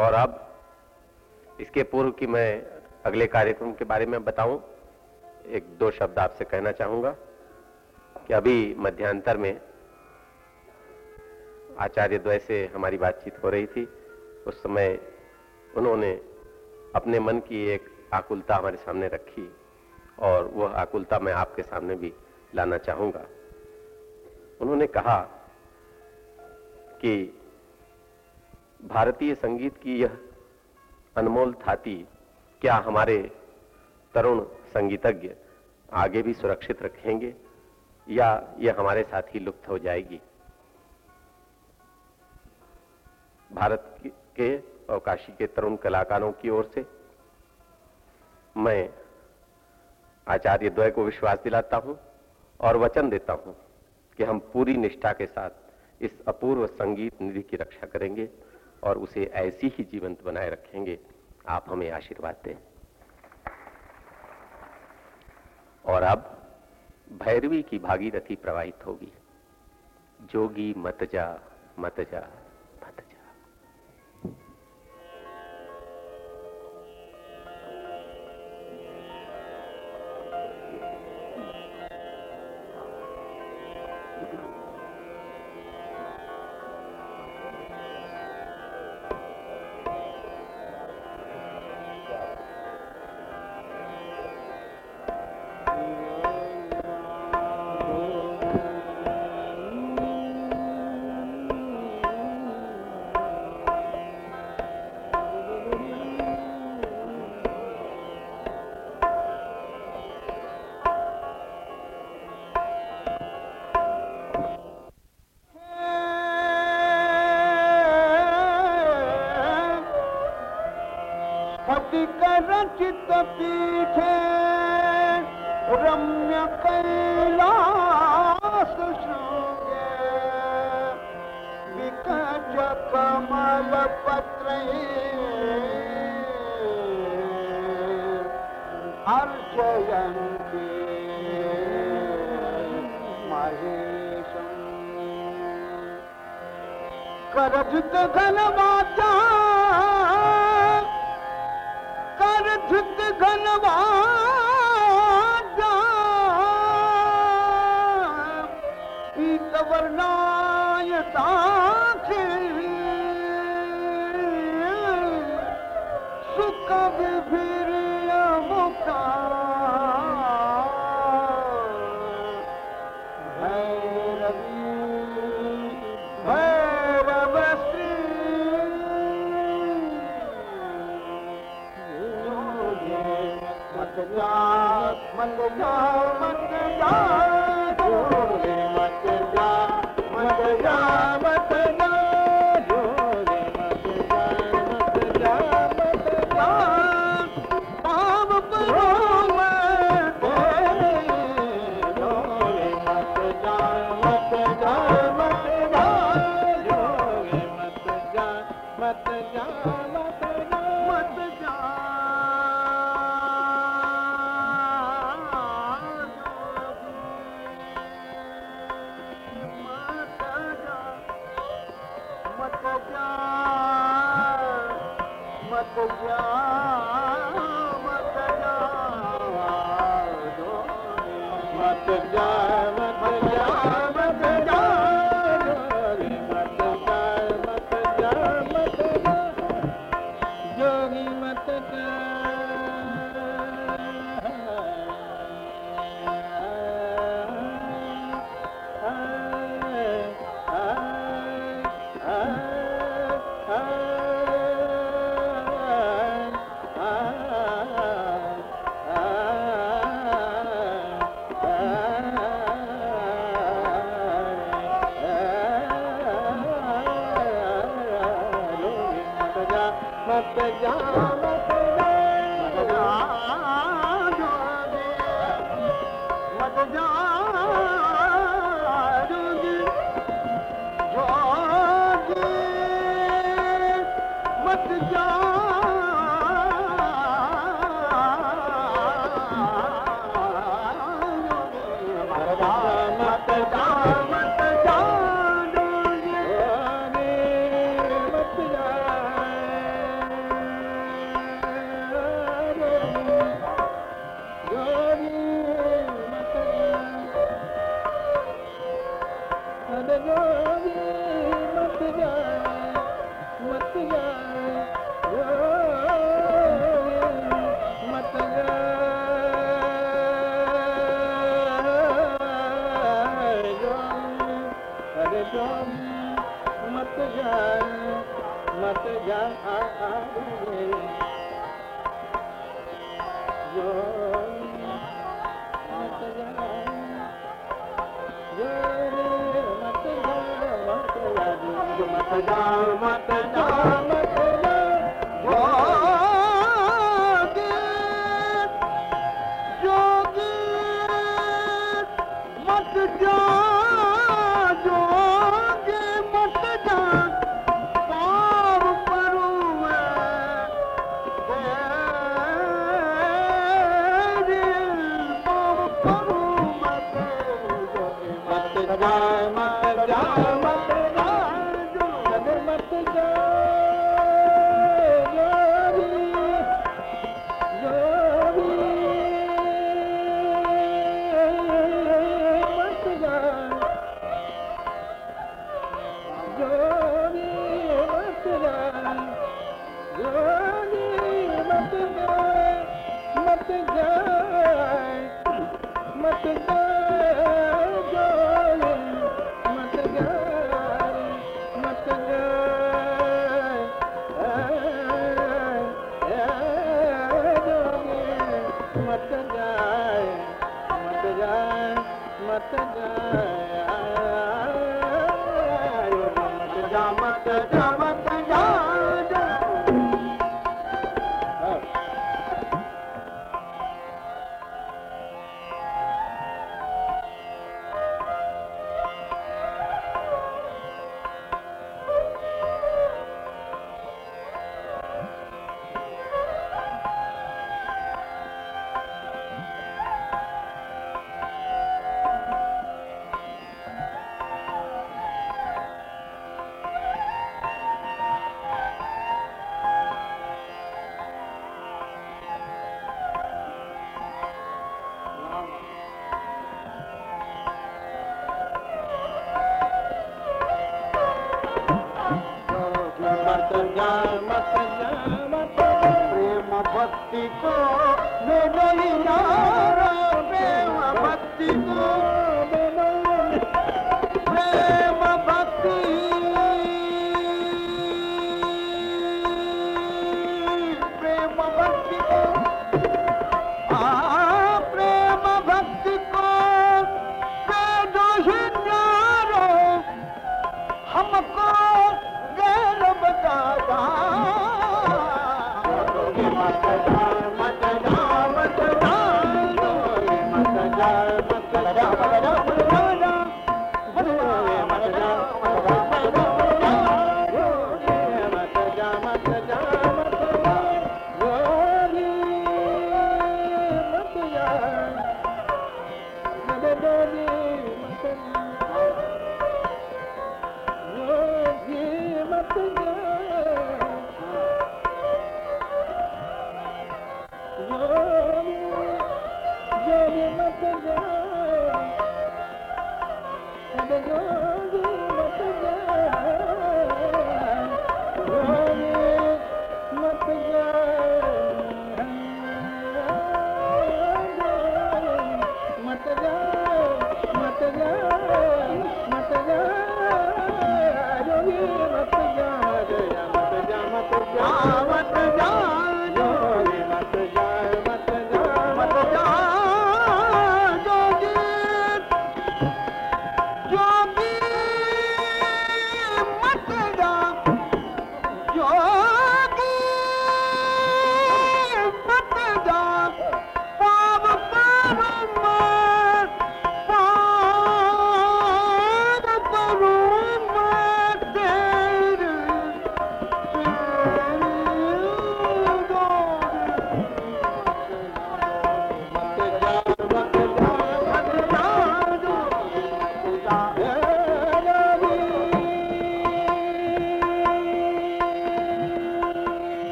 और अब इसके पूर्व की मैं अगले कार्यक्रम के बारे में बताऊँ, एक दो शब्द आपसे कहना चाहूँगा कि अभी मध्यांतर में आचार्य द्वय से हमारी बातचीत हो रही थी। उस समय उन्होंने अपने मन की एक आकुलता हमारे सामने रखी और वह आकुलता मैं आपके सामने भी लाना चाहूँगा। उन्होंने कहा कि भारतीय संगीत की यह अनमोल थाती क्या हमारे तरुण संगीतज्ञ आगे भी सुरक्षित रखेंगे या यह हमारे साथ ही लुप्त हो जाएगी? भारत के और काशी के तरुण कलाकारों की ओर से मैं आचार्य द्वय को विश्वास दिलाता हूँ और वचन देता हूँ कि हम पूरी निष्ठा के साथ इस अपूर्व संगीत निधि की रक्षा करेंगे। और उसे ऐसी ही जीवंत बनाए रखेंगे, आप हमें आशीर्वाद दें। और अब भैरवी की भागीरथी प्रवाहित होगी। जोगी मत जा तो चित्तपीठे रम्य कैलास शृङ्गे विकच कमलपत्रे महेश महेशम्। करभित घनवा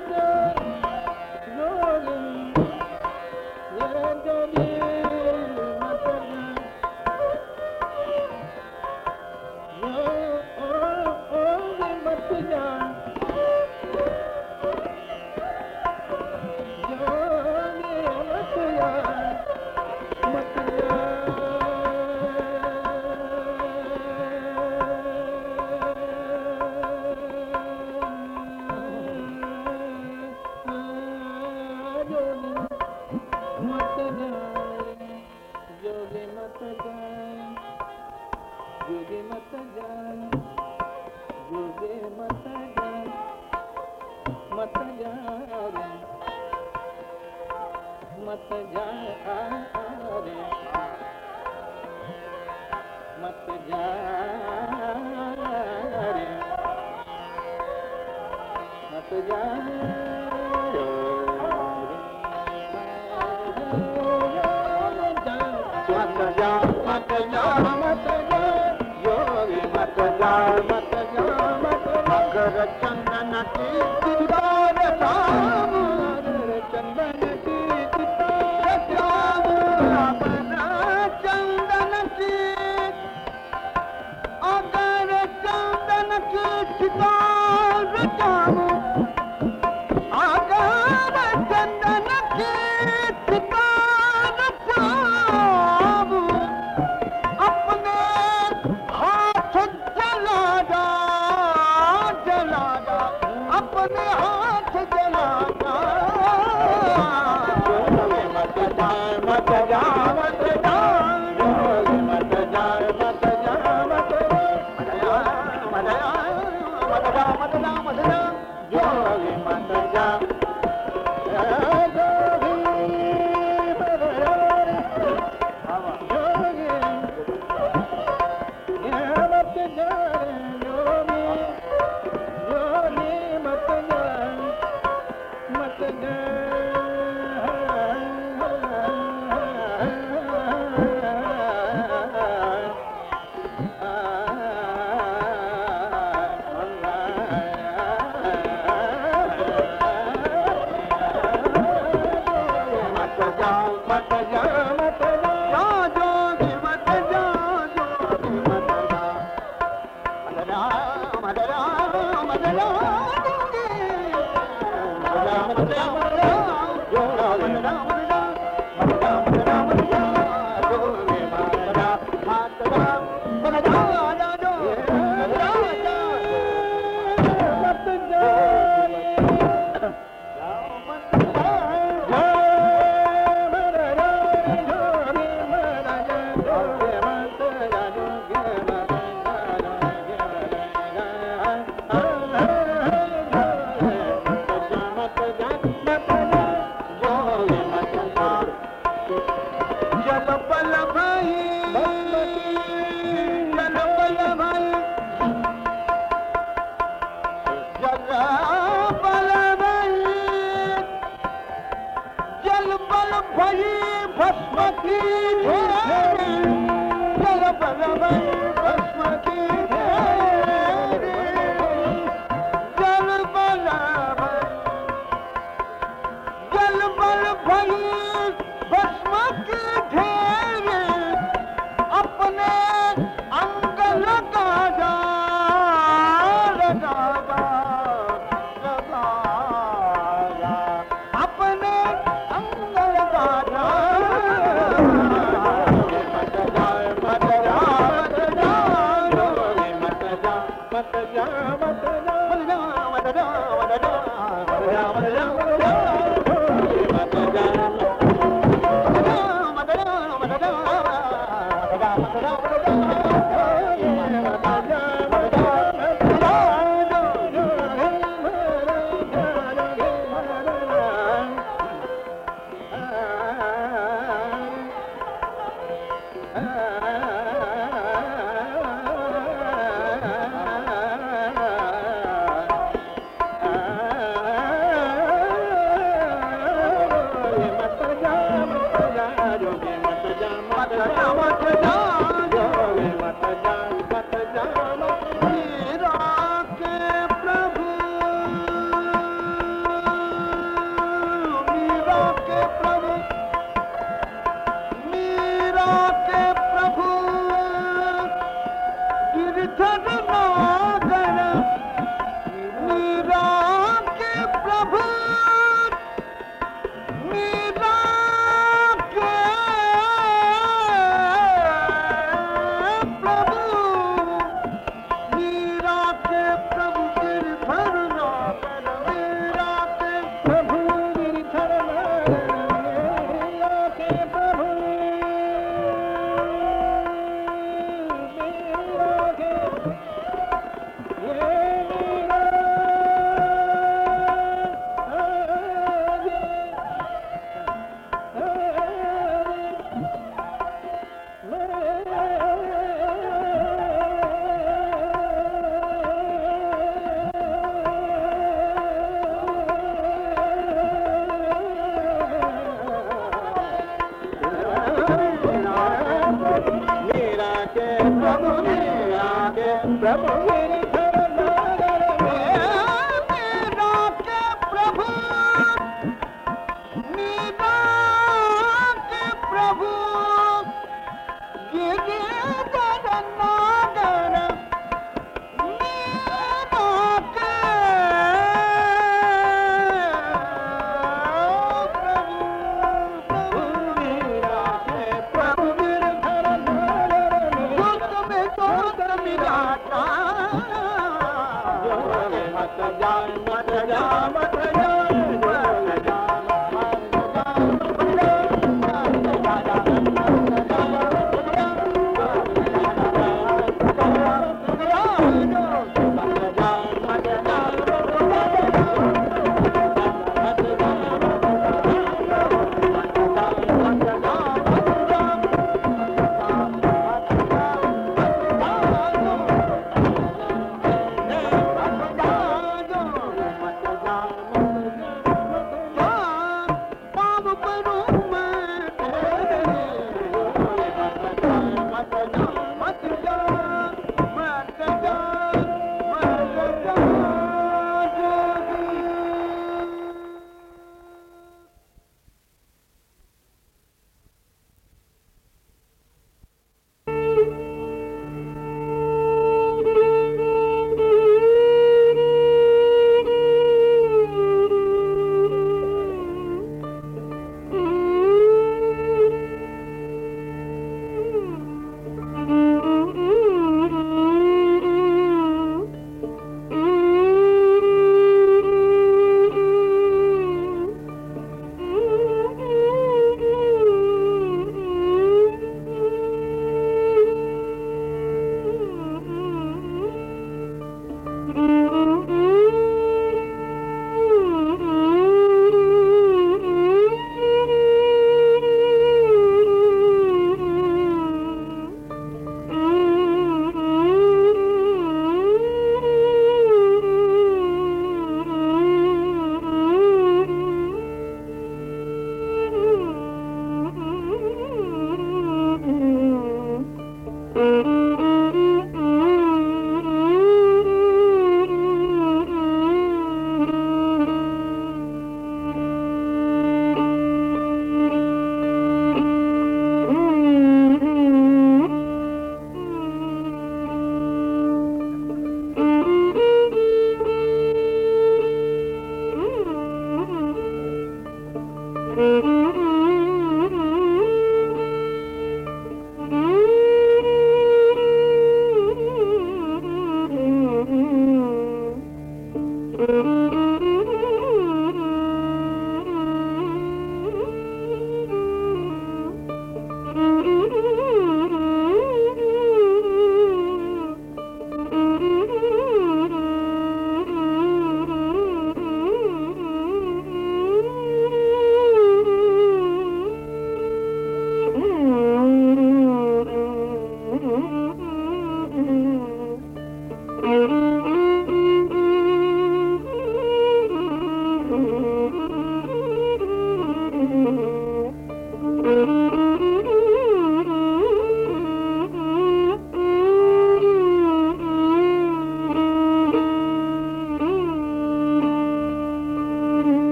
Krishna. तेरे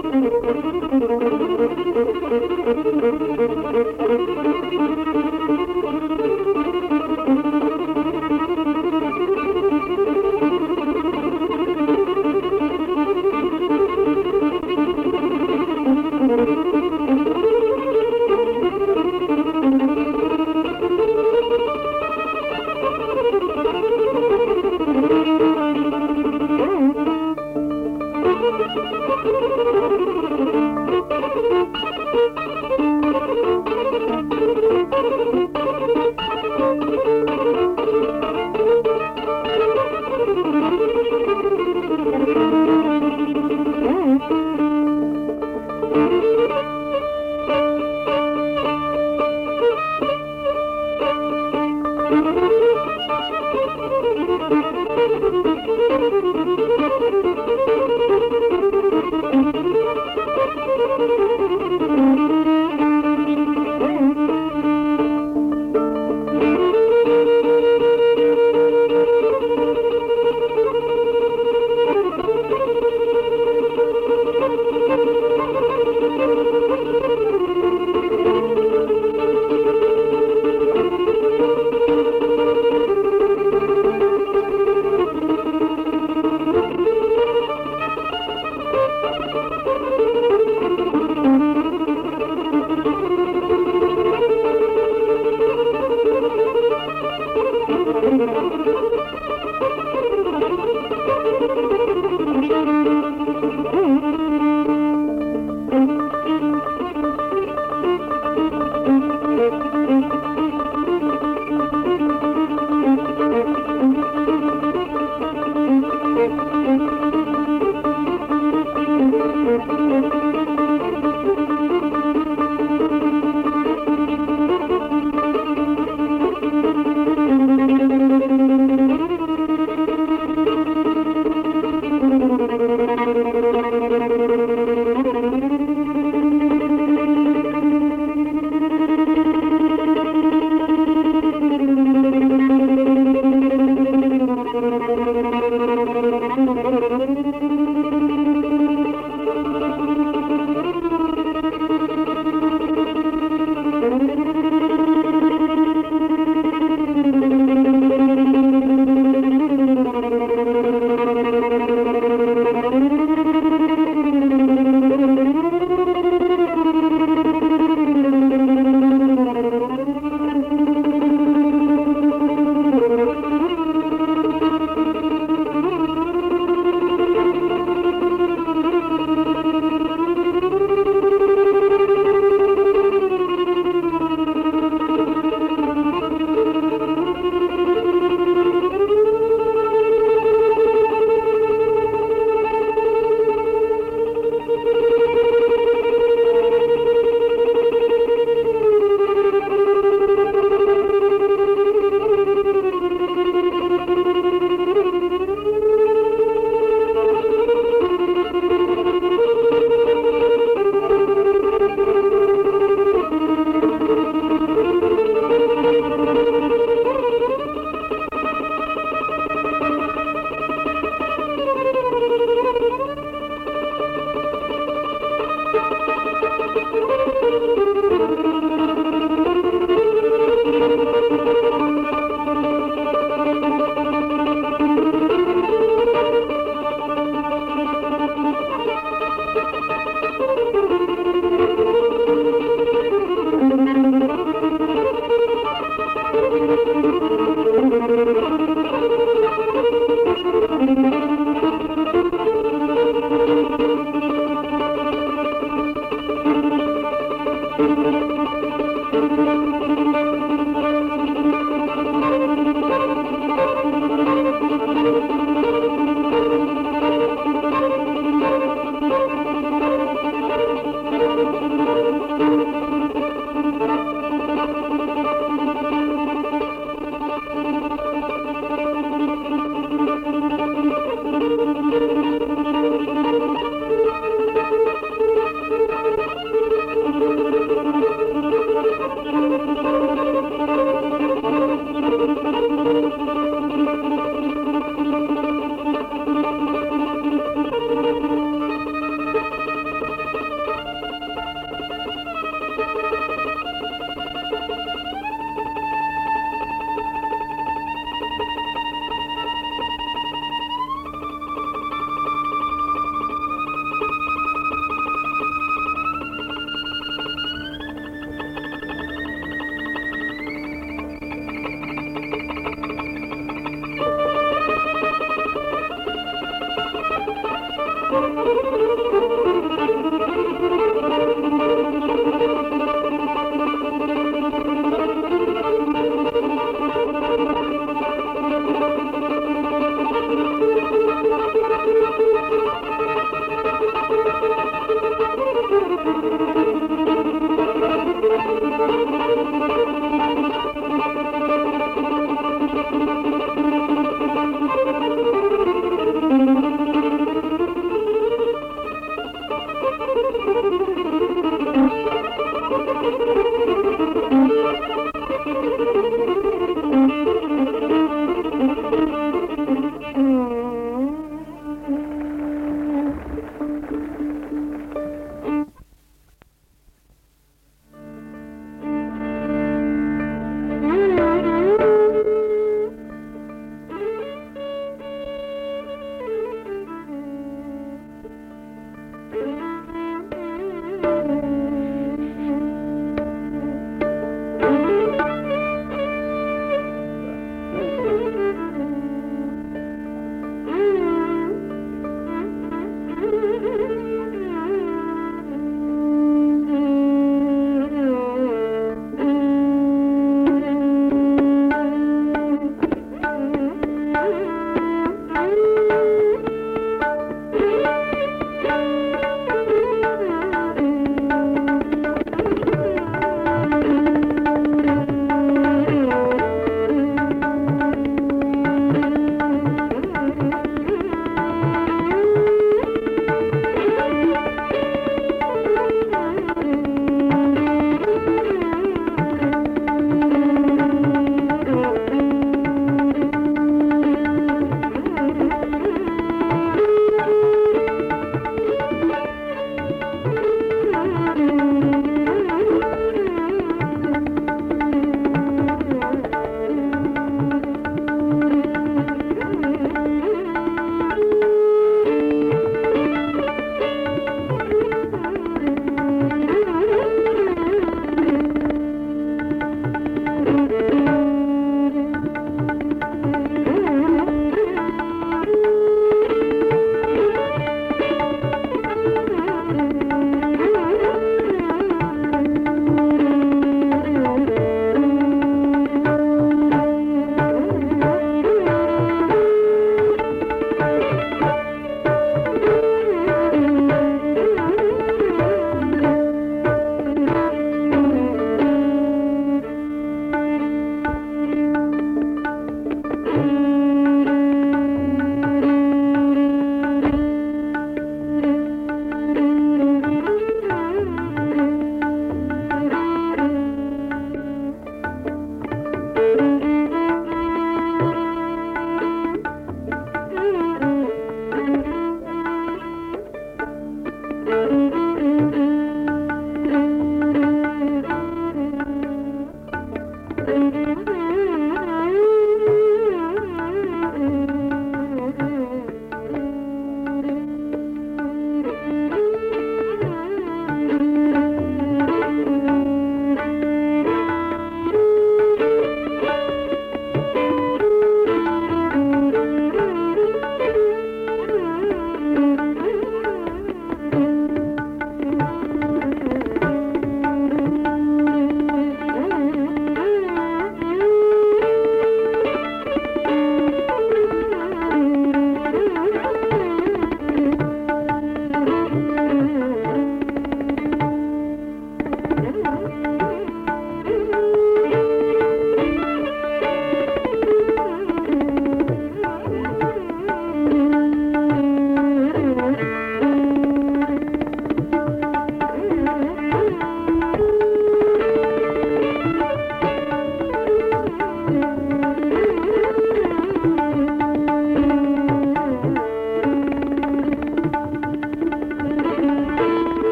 Thank you.